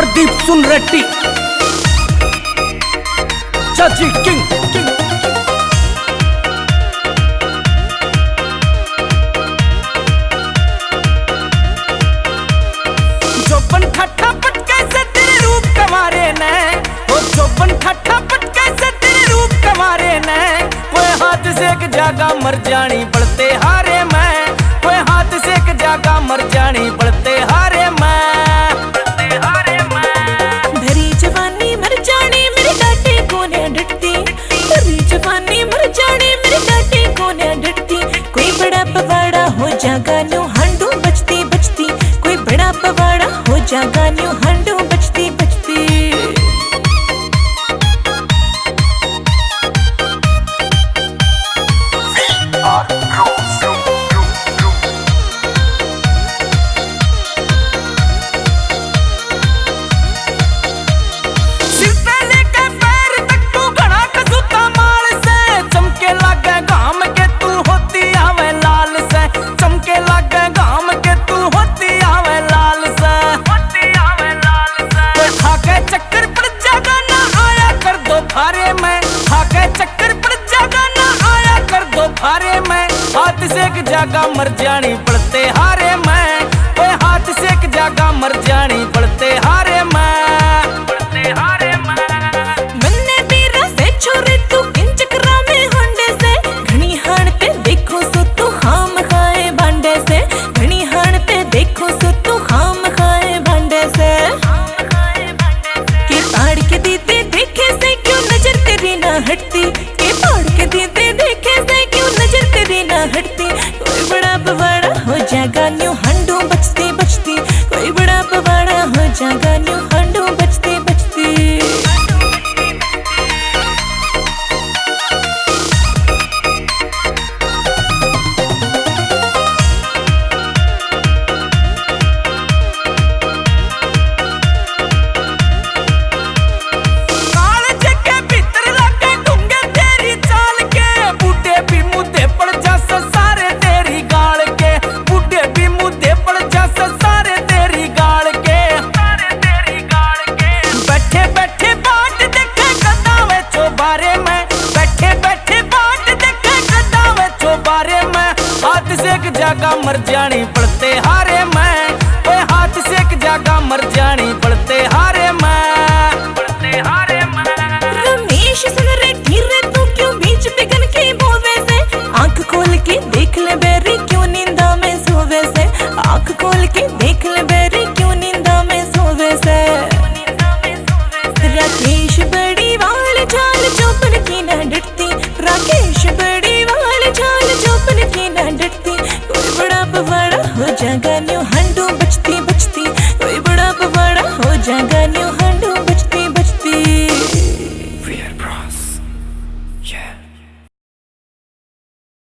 प्रदीप सुन रेड्डी। चाची किंग रूप कमारे रूप कमारे हाथ से एक जागा मर जानी पड़ते हारे मैं। कोई हाथ से एक जागा मर जानी बड़ा हो जागा न्यू हांडू कर मैं हाथ से एक जागा मर जानी पड़ते। हारे मैं ओए हाथ से एक जागा मर जानी पड़ते। हारे मैं पड़ते हारे मैं। मन्ने तेरा से छोरे तू में होंडे से। हाण पे देखो सो तू खाम खाए भांडे से। घणी हाण पे देखो सो तू खाम खाए भांडे से। के पाड़ के दीते देखे से क्यों नज़र तेरी ना हटती? हटती, कोई बड़ा बवाड़ा हो जाएगा न्यू हंडू बचती बचती कोई बड़ा बवाड़ा हो जाएगा न्यू एक जागा मर जानी पड़ते। हारे बड़ा हो जाएगा न्यू हंडू बचती बचती कोई बड़ा बड़ा हो जाएगा न्यू।